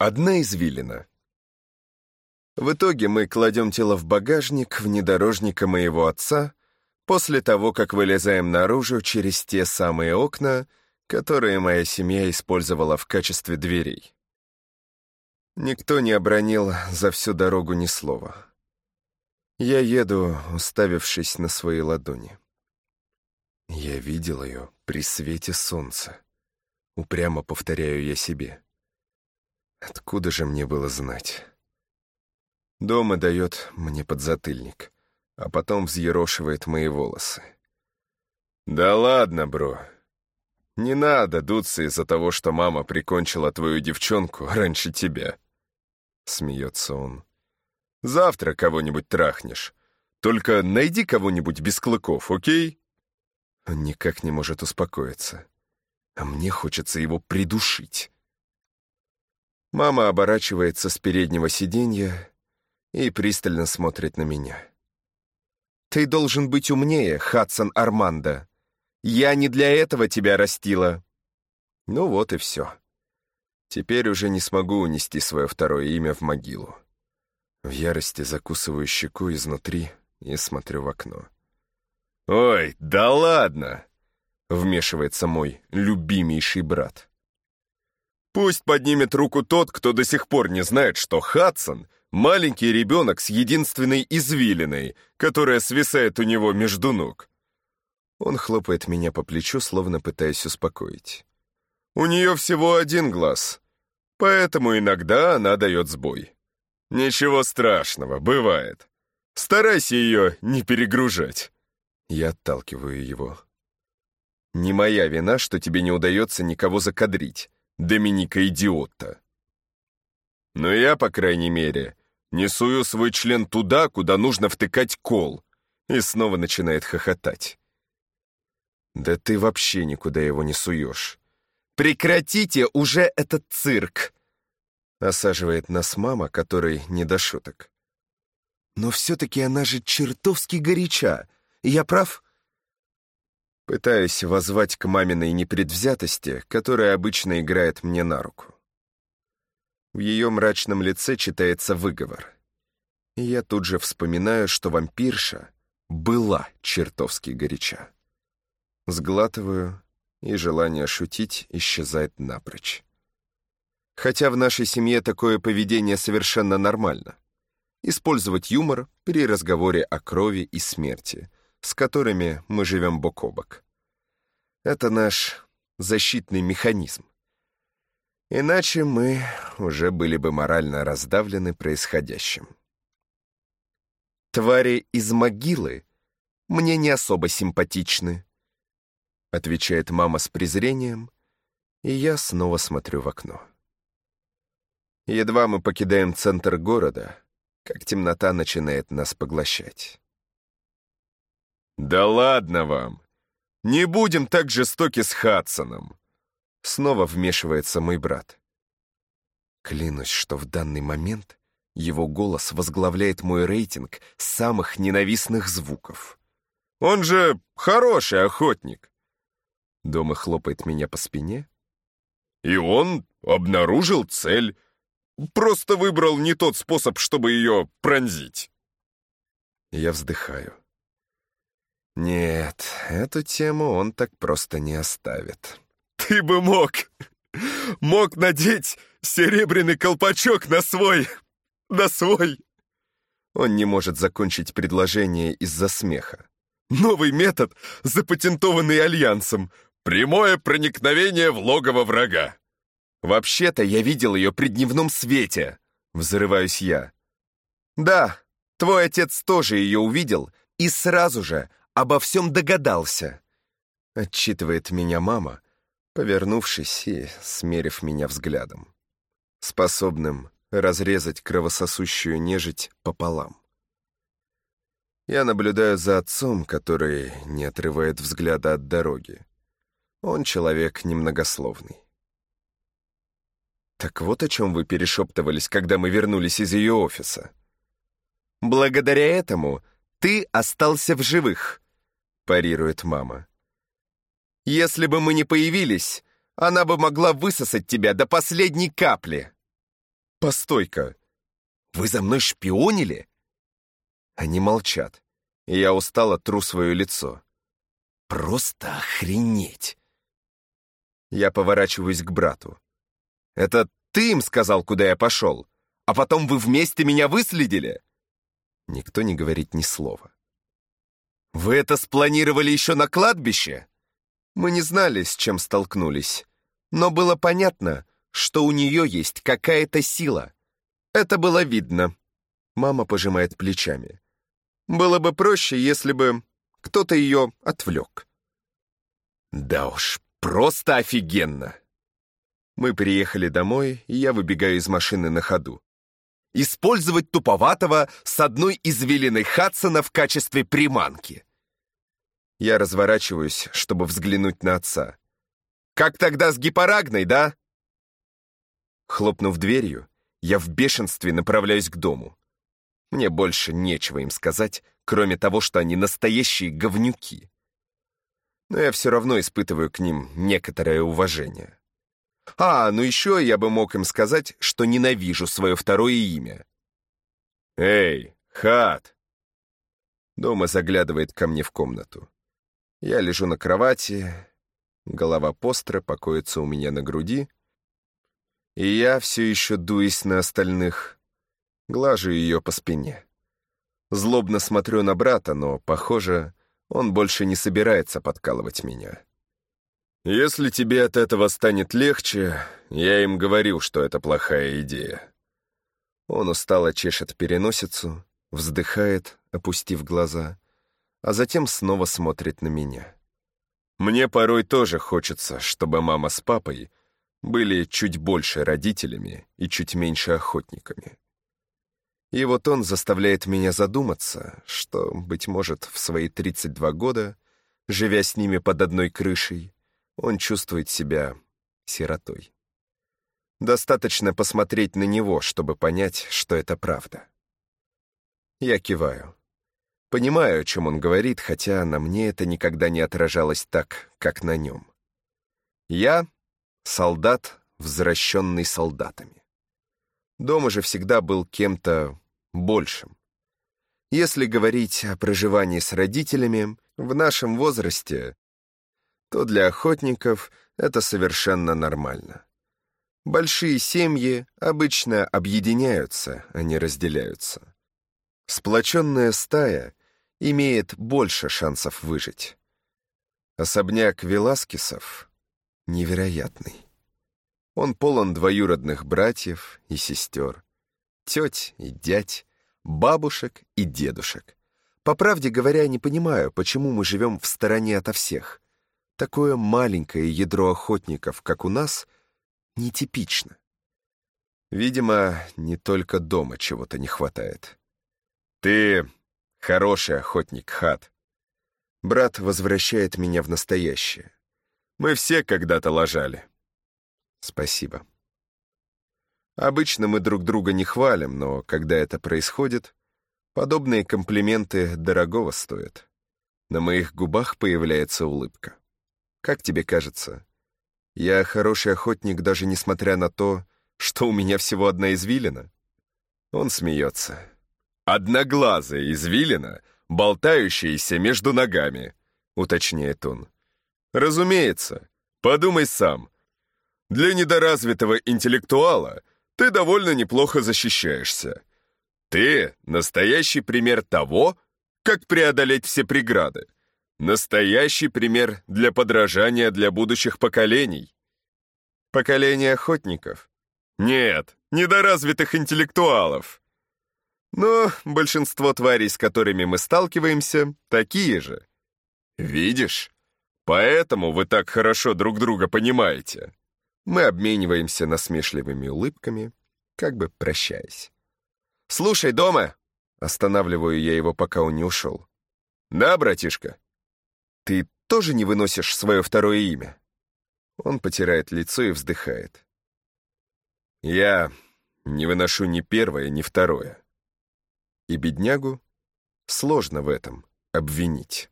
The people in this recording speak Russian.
Одна извилина. В итоге мы кладем тело в багажник внедорожника моего отца после того, как вылезаем наружу через те самые окна, которые моя семья использовала в качестве дверей. Никто не обронил за всю дорогу ни слова. Я еду, уставившись на свои ладони. Я видел ее при свете солнца. Упрямо повторяю я себе. Откуда же мне было знать? Дома дает мне подзатыльник, а потом взъерошивает мои волосы. «Да ладно, бро. Не надо дуться из-за того, что мама прикончила твою девчонку раньше тебя», — смеется он. «Завтра кого-нибудь трахнешь. Только найди кого-нибудь без клыков, окей?» Он никак не может успокоиться. А мне хочется его придушить. Мама оборачивается с переднего сиденья и пристально смотрит на меня. «Ты должен быть умнее, Хадсон Армандо. Я не для этого тебя растила». Ну вот и все. Теперь уже не смогу унести свое второе имя в могилу. В ярости закусываю щеку изнутри и смотрю в окно. «Ой, да ладно!» — вмешивается мой любимейший брат. «Пусть поднимет руку тот, кто до сих пор не знает, что Хадсон — Маленький ребенок с единственной извилиной, которая свисает у него между ног. Он хлопает меня по плечу, словно пытаясь успокоить. У нее всего один глаз, поэтому иногда она дает сбой. Ничего страшного, бывает. Старайся ее не перегружать. Я отталкиваю его. Не моя вина, что тебе не удается никого закадрить, Доминика идиота. Но я, по крайней мере, не сую свой член туда, куда нужно втыкать кол. И снова начинает хохотать. Да ты вообще никуда его не суешь. Прекратите уже этот цирк! Осаживает нас мама, которой не до шуток. Но все-таки она же чертовски горяча. Я прав? Пытаюсь воззвать к маминой непредвзятости, которая обычно играет мне на руку. В ее мрачном лице читается выговор. И я тут же вспоминаю, что вампирша была чертовски горяча. Сглатываю, и желание шутить исчезает напрочь. Хотя в нашей семье такое поведение совершенно нормально. Использовать юмор при разговоре о крови и смерти, с которыми мы живем бок о бок. Это наш защитный механизм. Иначе мы уже были бы морально раздавлены происходящим. «Твари из могилы мне не особо симпатичны», отвечает мама с презрением, и я снова смотрю в окно. Едва мы покидаем центр города, как темнота начинает нас поглощать. «Да ладно вам! Не будем так жестоки с Хадсоном!» Снова вмешивается мой брат. Клянусь, что в данный момент его голос возглавляет мой рейтинг самых ненавистных звуков. Он же хороший охотник. Дома хлопает меня по спине. И он обнаружил цель. Просто выбрал не тот способ, чтобы ее пронзить. Я вздыхаю. Нет, эту тему он так просто не оставит. Ты бы мог. Мог надеть серебряный колпачок на свой... на свой... Он не может закончить предложение из-за смеха. Новый метод, запатентованный Альянсом. Прямое проникновение в логово врага. Вообще-то я видел ее при дневном свете. Взрываюсь я. Да, твой отец тоже ее увидел и сразу же обо всем догадался. Отчитывает меня мама, повернувшись и смерив меня взглядом, способным разрезать кровососущую нежить пополам. Я наблюдаю за отцом, который не отрывает взгляда от дороги. Он человек немногословный. Так вот о чем вы перешептывались, когда мы вернулись из ее офиса. Благодаря этому ты остался в живых, парирует мама. Если бы мы не появились, она бы могла высосать тебя до последней капли. Постой-ка, вы за мной шпионили? Они молчат, и я устало тру свое лицо. Просто охренеть. Я поворачиваюсь к брату. Это ты им сказал, куда я пошел, а потом вы вместе меня выследили? Никто не говорит ни слова. Вы это спланировали еще на кладбище? Мы не знали, с чем столкнулись, но было понятно, что у нее есть какая-то сила. Это было видно. Мама пожимает плечами. Было бы проще, если бы кто-то ее отвлек. Да уж, просто офигенно. Мы приехали домой, и я выбегаю из машины на ходу. Использовать туповатого с одной извилиной Хадсона в качестве приманки. Я разворачиваюсь, чтобы взглянуть на отца. «Как тогда с гипорагной, да?» Хлопнув дверью, я в бешенстве направляюсь к дому. Мне больше нечего им сказать, кроме того, что они настоящие говнюки. Но я все равно испытываю к ним некоторое уважение. А, ну еще я бы мог им сказать, что ненавижу свое второе имя. «Эй, Хат!» Дома заглядывает ко мне в комнату. Я лежу на кровати, голова постра покоится у меня на груди, и я все еще дуюсь на остальных, глажу ее по спине. Злобно смотрю на брата, но, похоже, он больше не собирается подкалывать меня. «Если тебе от этого станет легче, я им говорил, что это плохая идея». Он устало чешет переносицу, вздыхает, опустив глаза, а затем снова смотрит на меня. Мне порой тоже хочется, чтобы мама с папой были чуть больше родителями и чуть меньше охотниками. И вот он заставляет меня задуматься, что, быть может, в свои 32 года, живя с ними под одной крышей, он чувствует себя сиротой. Достаточно посмотреть на него, чтобы понять, что это правда. Я киваю. Понимаю, о чем он говорит, хотя на мне это никогда не отражалось так, как на нем. Я Солдат, возвращенный солдатами. Дома же всегда был кем-то большим. Если говорить о проживании с родителями в нашем возрасте, то для охотников это совершенно нормально. Большие семьи обычно объединяются, а не разделяются. Сплоченная стая имеет больше шансов выжить. Особняк Веласкесов невероятный. Он полон двоюродных братьев и сестер, теть и дядь, бабушек и дедушек. По правде говоря, не понимаю, почему мы живем в стороне ото всех. Такое маленькое ядро охотников, как у нас, нетипично. Видимо, не только дома чего-то не хватает. Ты хороший охотник, Хат. Брат возвращает меня в настоящее. Мы все когда-то лажали. Спасибо. Обычно мы друг друга не хвалим, но когда это происходит, подобные комплименты дорогого стоят. На моих губах появляется улыбка. Как тебе кажется, я хороший охотник даже несмотря на то, что у меня всего одна извилина? Он смеется. «Одноглазая извилина, болтающаяся между ногами», — уточняет он. Разумеется. Подумай сам. Для недоразвитого интеллектуала ты довольно неплохо защищаешься. Ты — настоящий пример того, как преодолеть все преграды. Настоящий пример для подражания для будущих поколений. Поколение охотников? Нет, недоразвитых интеллектуалов. Но большинство тварей, с которыми мы сталкиваемся, такие же. Видишь? Поэтому вы так хорошо друг друга понимаете. Мы обмениваемся насмешливыми улыбками, как бы прощаясь. «Слушай, дома!» Останавливаю я его, пока он не ушел. «Да, братишка?» «Ты тоже не выносишь свое второе имя?» Он потирает лицо и вздыхает. «Я не выношу ни первое, ни второе. И беднягу сложно в этом обвинить».